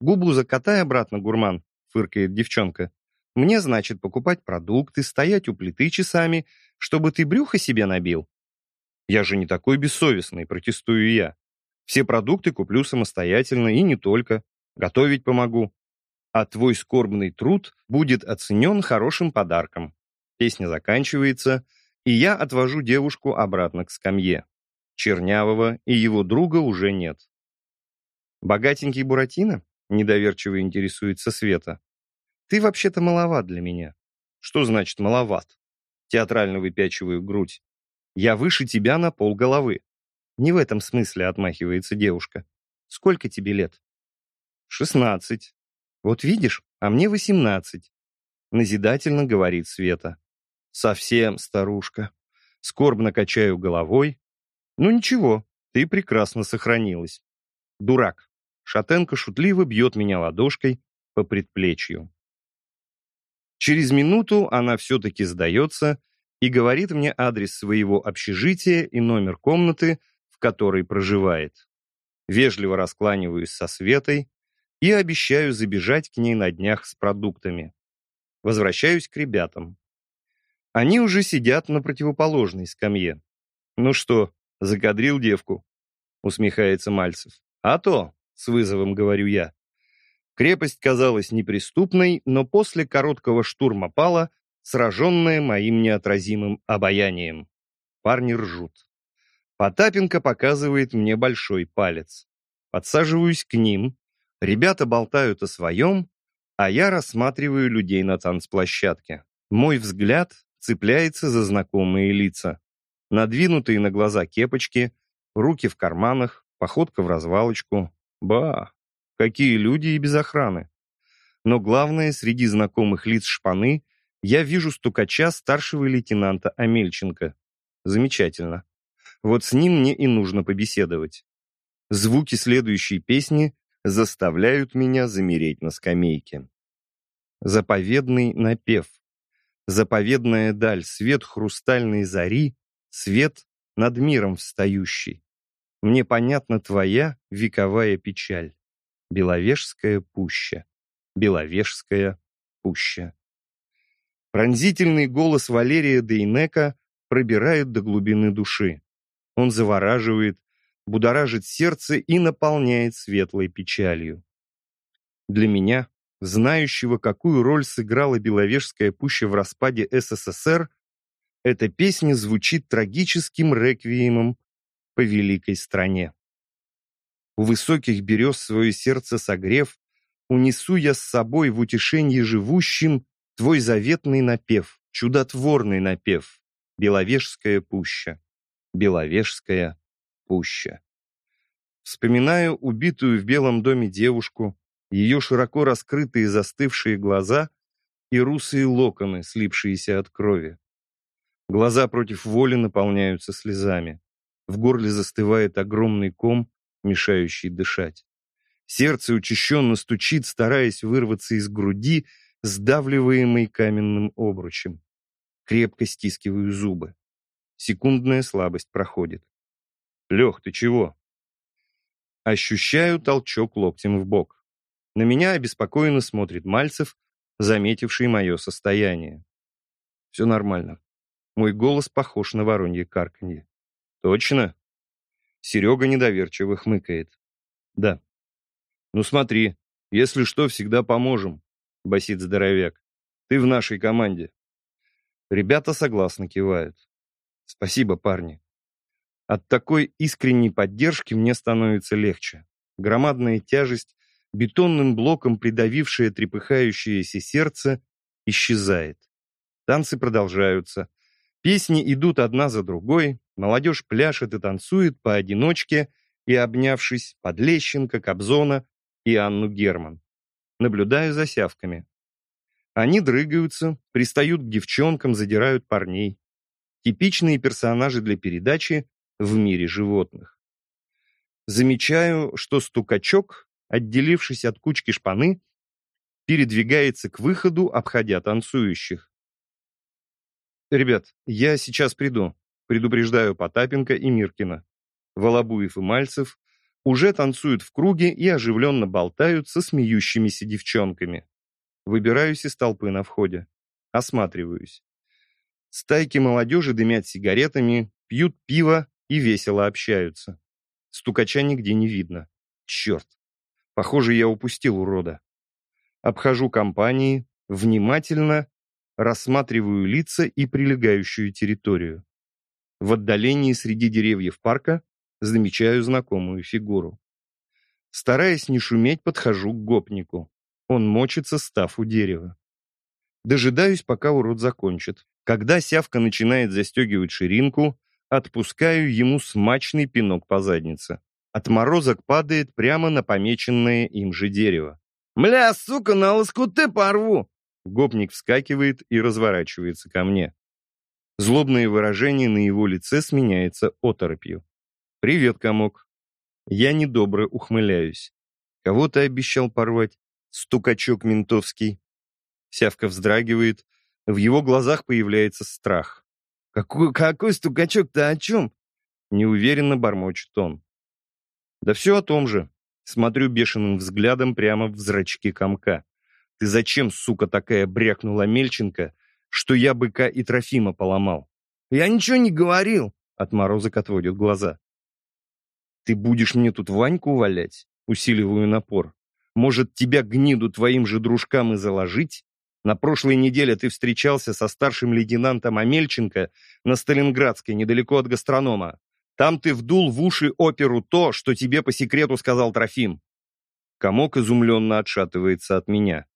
«Губу закатай обратно, гурман», — фыркает девчонка. Мне, значит, покупать продукты, стоять у плиты часами, чтобы ты брюхо себе набил. Я же не такой бессовестный, протестую я. Все продукты куплю самостоятельно и не только. Готовить помогу. А твой скорбный труд будет оценен хорошим подарком. Песня заканчивается, и я отвожу девушку обратно к скамье. Чернявого и его друга уже нет. «Богатенький Буратино?» — недоверчиво интересуется Света. Ты вообще-то маловат для меня. Что значит маловат? Театрально выпячиваю грудь. Я выше тебя на пол головы. Не в этом смысле отмахивается девушка. Сколько тебе лет? Шестнадцать. Вот видишь, а мне восемнадцать. Назидательно говорит Света. Совсем старушка. Скорбно качаю головой. Ну ничего, ты прекрасно сохранилась. Дурак. Шатенко шутливо бьет меня ладошкой по предплечью. Через минуту она все-таки сдается и говорит мне адрес своего общежития и номер комнаты, в которой проживает. Вежливо раскланиваюсь со Светой и обещаю забежать к ней на днях с продуктами. Возвращаюсь к ребятам. Они уже сидят на противоположной скамье. «Ну что, закадрил девку?» — усмехается Мальцев. «А то!» — с вызовом говорю я. Крепость казалась неприступной, но после короткого штурма пала, сраженная моим неотразимым обаянием. Парни ржут. Потапенко показывает мне большой палец. Подсаживаюсь к ним, ребята болтают о своем, а я рассматриваю людей на танцплощадке. Мой взгляд цепляется за знакомые лица. Надвинутые на глаза кепочки, руки в карманах, походка в развалочку. Ба, Какие люди и без охраны. Но главное, среди знакомых лиц шпаны я вижу стукача старшего лейтенанта Амельченко. Замечательно. Вот с ним мне и нужно побеседовать. Звуки следующей песни заставляют меня замереть на скамейке. Заповедный напев. Заповедная даль, свет хрустальной зари, свет над миром встающий. Мне понятна твоя вековая печаль. Беловежская пуща. Беловежская пуща. Пронзительный голос Валерия Дейнека пробирает до глубины души. Он завораживает, будоражит сердце и наполняет светлой печалью. Для меня, знающего, какую роль сыграла Беловежская пуща в распаде СССР, эта песня звучит трагическим реквиемом по великой стране. У высоких берез свое сердце согрев, Унесу я с собой в утешенье живущим Твой заветный напев, чудотворный напев, Беловежская пуща, Беловежская пуща. Вспоминаю убитую в белом доме девушку, ее широко раскрытые застывшие глаза и русые локоны, слипшиеся от крови. Глаза против воли наполняются слезами. В горле застывает огромный ком, мешающий дышать. Сердце учащенно стучит, стараясь вырваться из груди, сдавливаемой каменным обручем. Крепко стискиваю зубы. Секундная слабость проходит. «Лех, ты чего?» Ощущаю толчок локтем в бок. На меня обеспокоенно смотрит Мальцев, заметивший мое состояние. Все нормально. Мой голос похож на воронье карканье. «Точно?» Серега недоверчиво хмыкает. Да. Ну смотри, если что, всегда поможем, басит здоровяк. Ты в нашей команде. Ребята согласно кивают. Спасибо, парни. От такой искренней поддержки мне становится легче. Громадная тяжесть бетонным блоком придавившее трепыхающееся сердце, исчезает. Танцы продолжаются. Песни идут одна за другой, молодежь пляшет и танцует поодиночке и обнявшись под Лещенко, Кобзона и Анну Герман. Наблюдаю за сявками. Они дрыгаются, пристают к девчонкам, задирают парней. Типичные персонажи для передачи в мире животных. Замечаю, что стукачок, отделившись от кучки шпаны, передвигается к выходу, обходя танцующих. «Ребят, я сейчас приду», — предупреждаю Потапенко и Миркина. Волобуев и Мальцев уже танцуют в круге и оживленно болтают со смеющимися девчонками. Выбираюсь из толпы на входе. Осматриваюсь. Стайки молодежи дымят сигаретами, пьют пиво и весело общаются. Стукача нигде не видно. Черт. Похоже, я упустил урода. Обхожу компании, внимательно рассматриваю лица и прилегающую территорию. В отдалении среди деревьев парка замечаю знакомую фигуру. Стараясь не шуметь, подхожу к гопнику. Он мочится, став у дерева. Дожидаюсь, пока урод закончит. Когда сявка начинает застегивать ширинку, отпускаю ему смачный пинок по заднице. Отморозок падает прямо на помеченное им же дерево. «Мля, сука, на лоскуты порву!» Гопник вскакивает и разворачивается ко мне. Злобное выражение на его лице сменяется оторопью. «Привет, комок». Я недобро ухмыляюсь. Кого ты обещал порвать? Стукачок ментовский. Сявка вздрагивает. В его глазах появляется страх. «Какой, какой стукачок-то о чем?» Неуверенно бормочет он. «Да все о том же». Смотрю бешеным взглядом прямо в зрачки комка. «Ты зачем, сука, такая брякнула Мельченко, что я быка и Трофима поломал?» «Я ничего не говорил», — отморозок отводит глаза. «Ты будешь мне тут Ваньку валять?» Усиливаю напор. Может, тебя гниду твоим же дружкам и заложить? На прошлой неделе ты встречался со старшим лейтенантом Амельченко на Сталинградской, недалеко от гастронома. Там ты вдул в уши оперу то, что тебе по секрету сказал Трофим. Комок изумленно отшатывается от меня.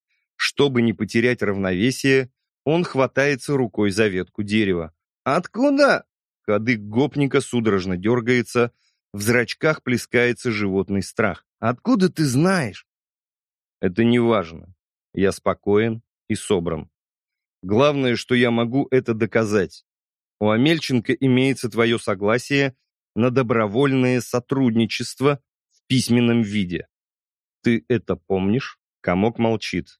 Чтобы не потерять равновесие, он хватается рукой за ветку дерева. «Откуда?» Кадык гопника судорожно дергается, в зрачках плескается животный страх. «Откуда ты знаешь?» Это не важно. Я спокоен и собран. Главное, что я могу это доказать. У Амельченко имеется твое согласие на добровольное сотрудничество в письменном виде. Ты это помнишь? Комок молчит.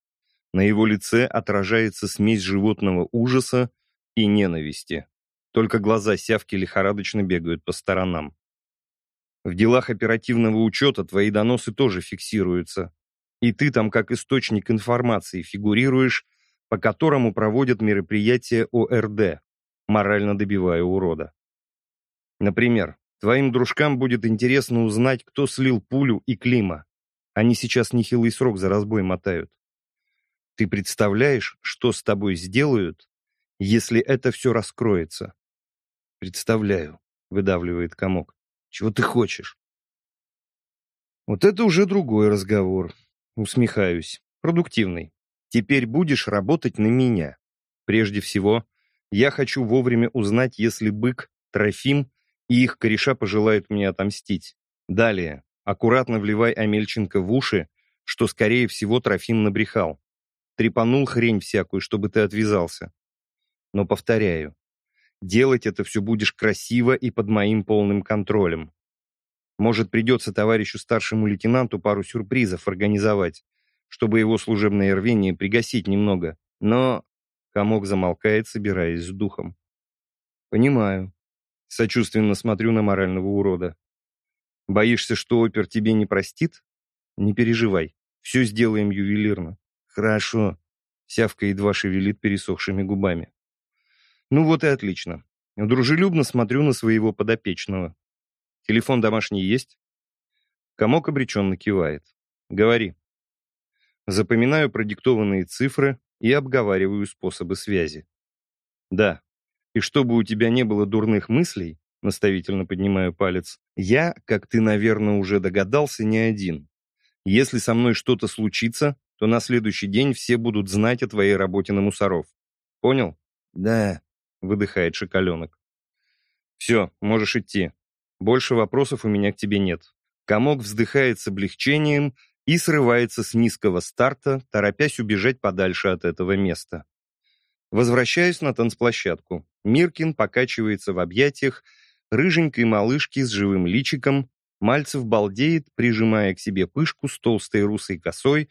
На его лице отражается смесь животного ужаса и ненависти. Только глаза сявки лихорадочно бегают по сторонам. В делах оперативного учета твои доносы тоже фиксируются. И ты там как источник информации фигурируешь, по которому проводят мероприятия ОРД, морально добивая урода. Например, твоим дружкам будет интересно узнать, кто слил пулю и Клима. Они сейчас нехилый срок за разбой мотают. Ты представляешь, что с тобой сделают, если это все раскроется? Представляю, выдавливает комок. Чего ты хочешь? Вот это уже другой разговор. Усмехаюсь. Продуктивный. Теперь будешь работать на меня. Прежде всего, я хочу вовремя узнать, если бык, Трофим и их кореша пожелают мне отомстить. Далее, аккуратно вливай Амельченко в уши, что, скорее всего, Трофим набрехал. Трепанул хрень всякую, чтобы ты отвязался. Но повторяю, делать это все будешь красиво и под моим полным контролем. Может, придется товарищу старшему лейтенанту пару сюрпризов организовать, чтобы его служебное рвение пригасить немного. Но комок замолкает, собираясь с духом. Понимаю. Сочувственно смотрю на морального урода. Боишься, что опер тебе не простит? Не переживай. Все сделаем ювелирно. Хорошо. Сявка едва шевелит пересохшими губами. Ну вот и отлично. Дружелюбно смотрю на своего подопечного. Телефон домашний есть?» Комок обреченно кивает. «Говори». Запоминаю продиктованные цифры и обговариваю способы связи. «Да. И чтобы у тебя не было дурных мыслей, наставительно поднимаю палец, я, как ты, наверное, уже догадался, не один. Если со мной что-то случится, то на следующий день все будут знать о твоей работе на мусоров. Понял? Да, выдыхает шоколенок. Все, можешь идти. Больше вопросов у меня к тебе нет. Комок вздыхает с облегчением и срывается с низкого старта, торопясь убежать подальше от этого места. Возвращаюсь на танцплощадку. Миркин покачивается в объятиях рыженькой малышки с живым личиком, Мальцев балдеет, прижимая к себе пышку с толстой русой косой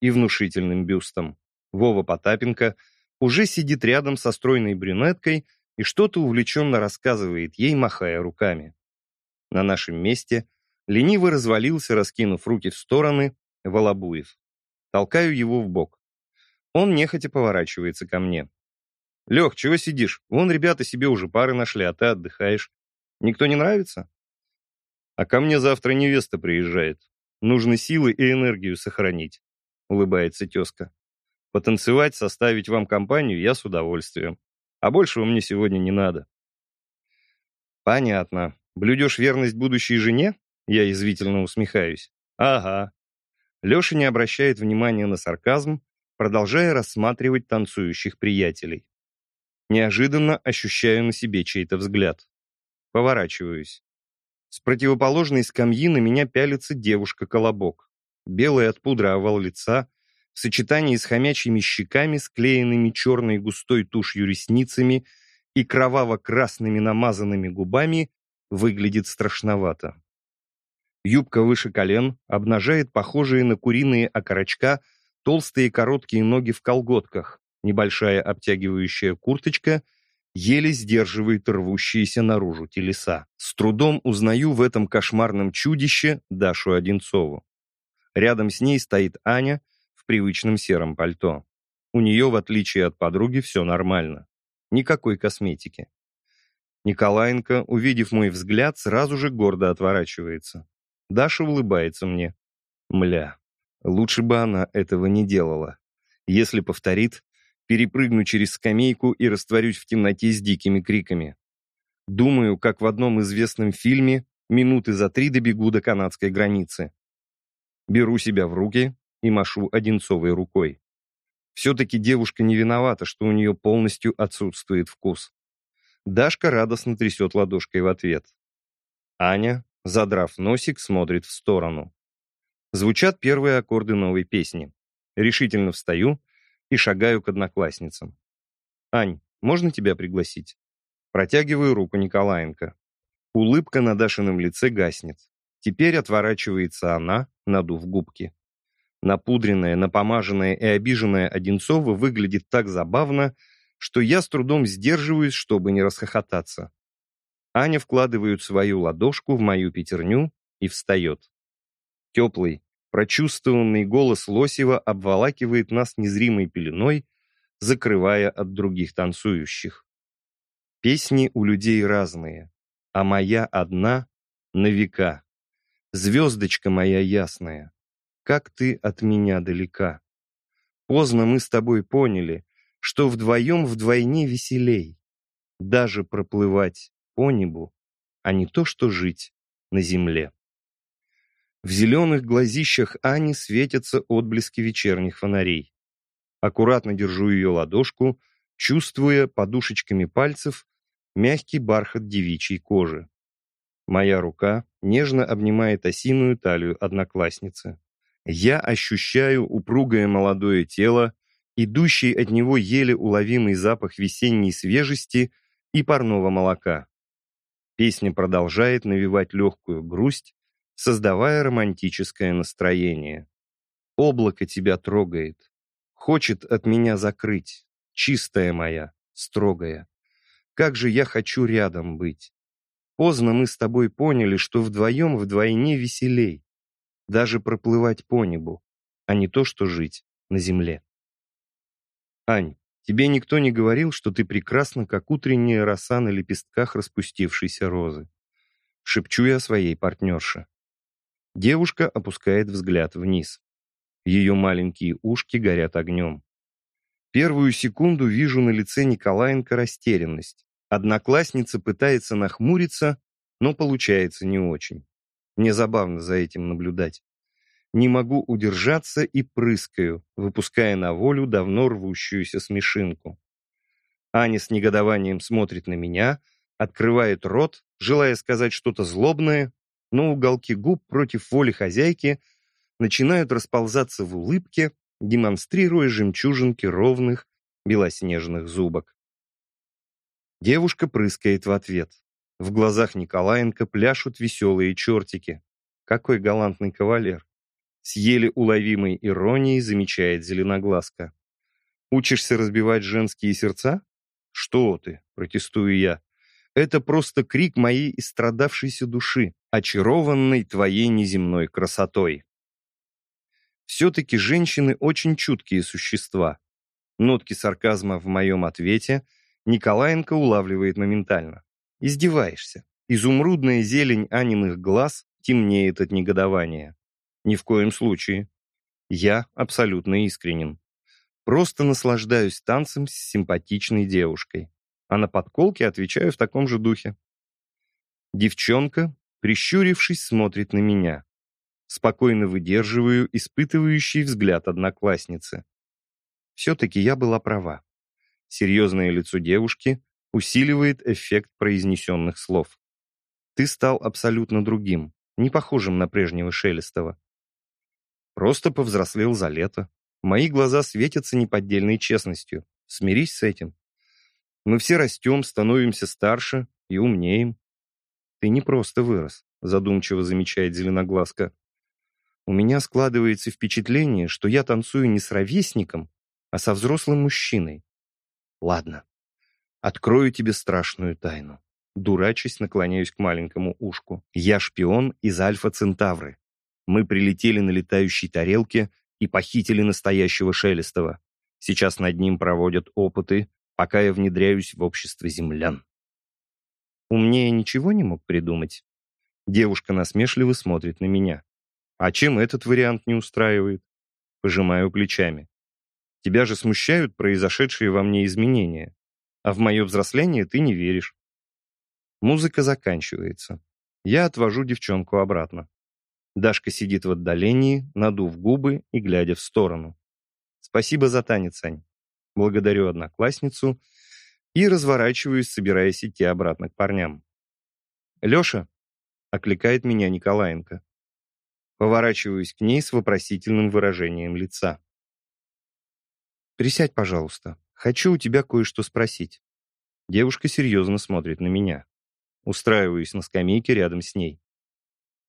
и внушительным бюстом. Вова Потапенко уже сидит рядом со стройной брюнеткой и что-то увлеченно рассказывает ей, махая руками. На нашем месте лениво развалился, раскинув руки в стороны, Волобуев. Толкаю его в бок. Он нехотя поворачивается ко мне. «Лех, чего сидишь? Вон ребята себе уже пары нашли, а ты отдыхаешь. Никто не нравится?» «А ко мне завтра невеста приезжает. Нужно силы и энергию сохранить», — улыбается тезка. «Потанцевать, составить вам компанию я с удовольствием. А большего мне сегодня не надо». «Понятно. Блюдешь верность будущей жене?» Я язвительно усмехаюсь. «Ага». Леша не обращает внимания на сарказм, продолжая рассматривать танцующих приятелей. Неожиданно ощущаю на себе чей-то взгляд. Поворачиваюсь. С противоположной скамьи на меня пялится девушка-колобок. Белый от пудры овал лица, в сочетании с хомячьими щеками, склеенными черной густой тушью ресницами и кроваво-красными намазанными губами, выглядит страшновато. Юбка выше колен обнажает похожие на куриные окорочка толстые короткие ноги в колготках, Небольшая обтягивающая курточка еле сдерживает рвущиеся наружу телеса. С трудом узнаю в этом кошмарном чудище Дашу Одинцову. Рядом с ней стоит Аня в привычном сером пальто. У нее, в отличие от подруги, все нормально. Никакой косметики. Николаенко, увидев мой взгляд, сразу же гордо отворачивается. Даша улыбается мне. Мля, лучше бы она этого не делала. Если повторит, перепрыгну через скамейку и растворюсь в темноте с дикими криками. Думаю, как в одном известном фильме, минуты за три добегу до канадской границы. Беру себя в руки и машу Одинцовой рукой. Все-таки девушка не виновата, что у нее полностью отсутствует вкус. Дашка радостно трясет ладошкой в ответ. Аня, задрав носик, смотрит в сторону. Звучат первые аккорды новой песни. Решительно встаю и шагаю к одноклассницам. «Ань, можно тебя пригласить?» Протягиваю руку Николаенко. Улыбка на Дашином лице гаснет. Теперь отворачивается она, надув губки. Напудренная, напомаженная и обиженная Одинцова выглядит так забавно, что я с трудом сдерживаюсь, чтобы не расхохотаться. Аня вкладывает свою ладошку в мою пятерню и встает. Теплый, Прочувствованный голос Лосева обволакивает нас незримой пеленой, закрывая от других танцующих. Песни у людей разные, а моя одна — на века. Звездочка моя ясная, как ты от меня далека. Поздно мы с тобой поняли, что вдвоем вдвойне веселей. Даже проплывать по небу, а не то, что жить на земле. В зеленых глазищах Ани светятся отблески вечерних фонарей. Аккуратно держу ее ладошку, чувствуя подушечками пальцев мягкий бархат девичьей кожи. Моя рука нежно обнимает осиную талию одноклассницы. Я ощущаю упругое молодое тело, идущий от него еле уловимый запах весенней свежести и парного молока. Песня продолжает навевать легкую грусть, создавая романтическое настроение. Облако тебя трогает, хочет от меня закрыть, чистая моя, строгая. Как же я хочу рядом быть. Поздно мы с тобой поняли, что вдвоем вдвойне веселей. Даже проплывать по небу, а не то, что жить на земле. Ань, тебе никто не говорил, что ты прекрасна, как утренняя роса на лепестках распустившейся розы. Шепчу я своей партнерше. Девушка опускает взгляд вниз. Ее маленькие ушки горят огнем. Первую секунду вижу на лице Николаенко растерянность. Одноклассница пытается нахмуриться, но получается не очень. Мне забавно за этим наблюдать. Не могу удержаться и прыскаю, выпуская на волю давно рвущуюся смешинку. Аня с негодованием смотрит на меня, открывает рот, желая сказать что-то злобное, но уголки губ против воли хозяйки начинают расползаться в улыбке, демонстрируя жемчужинки ровных белоснежных зубок. Девушка прыскает в ответ. В глазах Николаенко пляшут веселые чертики. Какой галантный кавалер. С еле уловимой иронией замечает Зеленоглазка. «Учишься разбивать женские сердца?» «Что ты?» — протестую я. «Это просто крик моей истрадавшейся души, очарованной твоей неземной красотой». Все-таки женщины очень чуткие существа. Нотки сарказма в моем ответе Николаенко улавливает моментально. Издеваешься. Изумрудная зелень Аниных глаз темнеет от негодования. Ни в коем случае. Я абсолютно искренен. Просто наслаждаюсь танцем с симпатичной девушкой. А на подколке отвечаю в таком же духе. Девчонка, прищурившись, смотрит на меня. Спокойно выдерживаю испытывающий взгляд одноклассницы. Все-таки я была права. Серьезное лицо девушки усиливает эффект произнесенных слов. Ты стал абсолютно другим, не похожим на прежнего Шелестова. Просто повзрослел за лето. Мои глаза светятся неподдельной честностью. Смирись с этим. Мы все растем, становимся старше и умнеем. Ты не просто вырос, задумчиво замечает Зеленоглазка. У меня складывается впечатление, что я танцую не с ровесником, а со взрослым мужчиной. Ладно, открою тебе страшную тайну. Дурачись, наклоняюсь к маленькому ушку. Я шпион из Альфа-Центавры. Мы прилетели на летающей тарелке и похитили настоящего Шелестова. Сейчас над ним проводят опыты, пока я внедряюсь в общество землян. Умнее ничего не мог придумать. Девушка насмешливо смотрит на меня. А чем этот вариант не устраивает? Пожимаю плечами. Тебя же смущают произошедшие во мне изменения. А в мое взросление ты не веришь. Музыка заканчивается. Я отвожу девчонку обратно. Дашка сидит в отдалении, надув губы и глядя в сторону. Спасибо за танец, Ань. Благодарю одноклассницу и разворачиваюсь, собираясь идти обратно к парням. «Леша!» — окликает меня Николаенко. Поворачиваюсь к ней с вопросительным выражением лица. «Присядь, пожалуйста. Хочу у тебя кое-что спросить». Девушка серьезно смотрит на меня. Устраиваюсь на скамейке рядом с ней.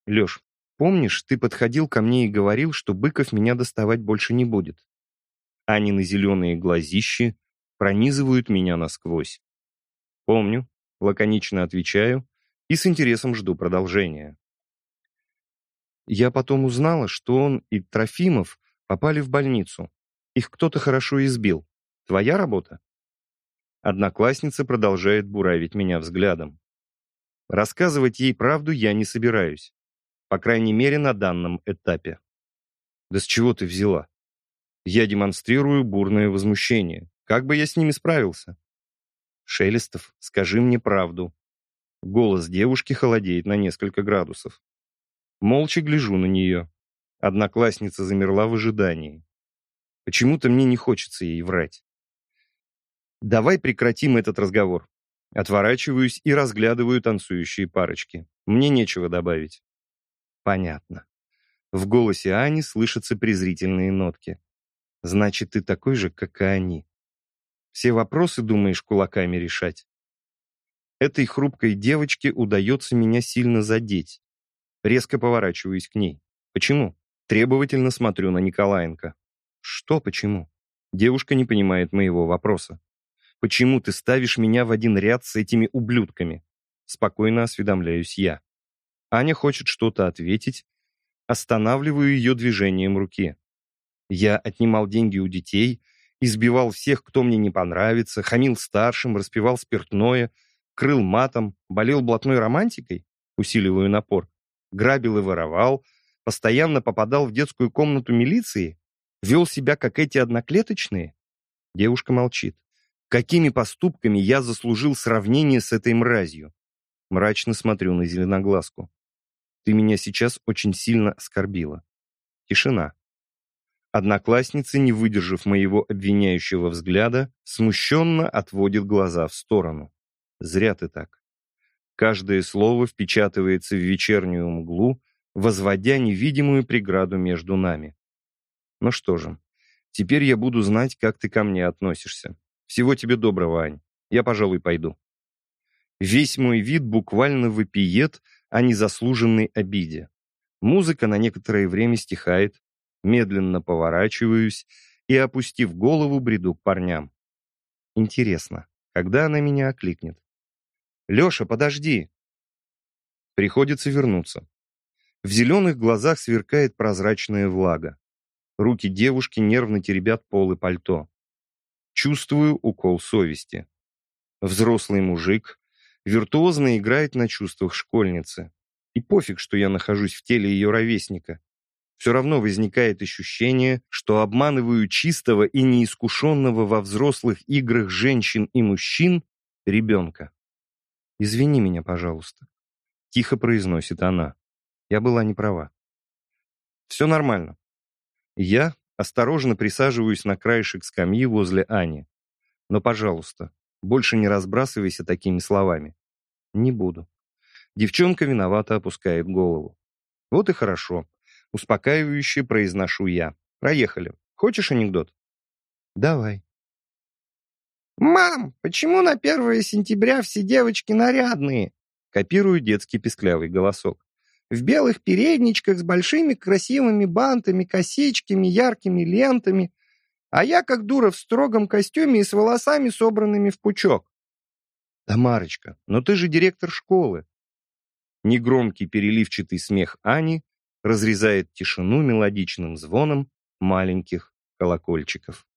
«Леш, помнишь, ты подходил ко мне и говорил, что Быков меня доставать больше не будет?» Анины зеленые глазищи пронизывают меня насквозь. «Помню», — лаконично отвечаю и с интересом жду продолжения. Я потом узнала, что он и Трофимов попали в больницу. Их кто-то хорошо избил. Твоя работа?» Одноклассница продолжает буравить меня взглядом. Рассказывать ей правду я не собираюсь. По крайней мере, на данном этапе. «Да с чего ты взяла?» Я демонстрирую бурное возмущение. Как бы я с ними справился? «Шелестов, скажи мне правду». Голос девушки холодеет на несколько градусов. Молча гляжу на нее. Одноклассница замерла в ожидании. Почему-то мне не хочется ей врать. Давай прекратим этот разговор. Отворачиваюсь и разглядываю танцующие парочки. Мне нечего добавить. Понятно. В голосе Ани слышатся презрительные нотки. Значит, ты такой же, как и они. Все вопросы думаешь кулаками решать. Этой хрупкой девочке удается меня сильно задеть. Резко поворачиваюсь к ней. Почему? Требовательно смотрю на Николаенко. Что почему? Девушка не понимает моего вопроса. Почему ты ставишь меня в один ряд с этими ублюдками? Спокойно осведомляюсь я. Аня хочет что-то ответить. Останавливаю ее движением руки. Я отнимал деньги у детей, избивал всех, кто мне не понравится, хамил старшим, распивал спиртное, крыл матом, болел блатной романтикой, усиливаю напор, грабил и воровал, постоянно попадал в детскую комнату милиции, Вел себя, как эти одноклеточные? Девушка молчит. Какими поступками я заслужил сравнение с этой мразью? Мрачно смотрю на зеленоглазку. Ты меня сейчас очень сильно оскорбила. Тишина. Одноклассница, не выдержав моего обвиняющего взгляда, смущенно отводит глаза в сторону. Зря ты так. Каждое слово впечатывается в вечернюю мглу, возводя невидимую преграду между нами. Ну что же, теперь я буду знать, как ты ко мне относишься. Всего тебе доброго, Ань. Я, пожалуй, пойду. Весь мой вид буквально вопиет о незаслуженной обиде. Музыка на некоторое время стихает, медленно поворачиваюсь и, опустив голову, бреду к парням. Интересно, когда она меня окликнет? «Леша, подожди!» Приходится вернуться. В зеленых глазах сверкает прозрачная влага. Руки девушки нервно теребят полы пальто. Чувствую укол совести. Взрослый мужик виртуозно играет на чувствах школьницы. И пофиг, что я нахожусь в теле ее ровесника. Все равно возникает ощущение, что обманываю чистого и неискушенного во взрослых играх женщин и мужчин ребенка. «Извини меня, пожалуйста», — тихо произносит она. Я была не права. «Все нормально». Я осторожно присаживаюсь на краешек скамьи возле Ани. «Но, пожалуйста, больше не разбрасывайся такими словами». «Не буду». Девчонка виновато опускает голову. «Вот и хорошо. Успокаивающе произношу я. Проехали. Хочешь анекдот? Давай. «Мам, почему на 1 сентября все девочки нарядные?» Копирую детский песклявый голосок. «В белых передничках с большими красивыми бантами, косичками, яркими лентами. А я, как дура, в строгом костюме и с волосами, собранными в пучок». «Тамарочка, но ты же директор школы». Негромкий переливчатый смех Ани разрезает тишину мелодичным звоном маленьких колокольчиков.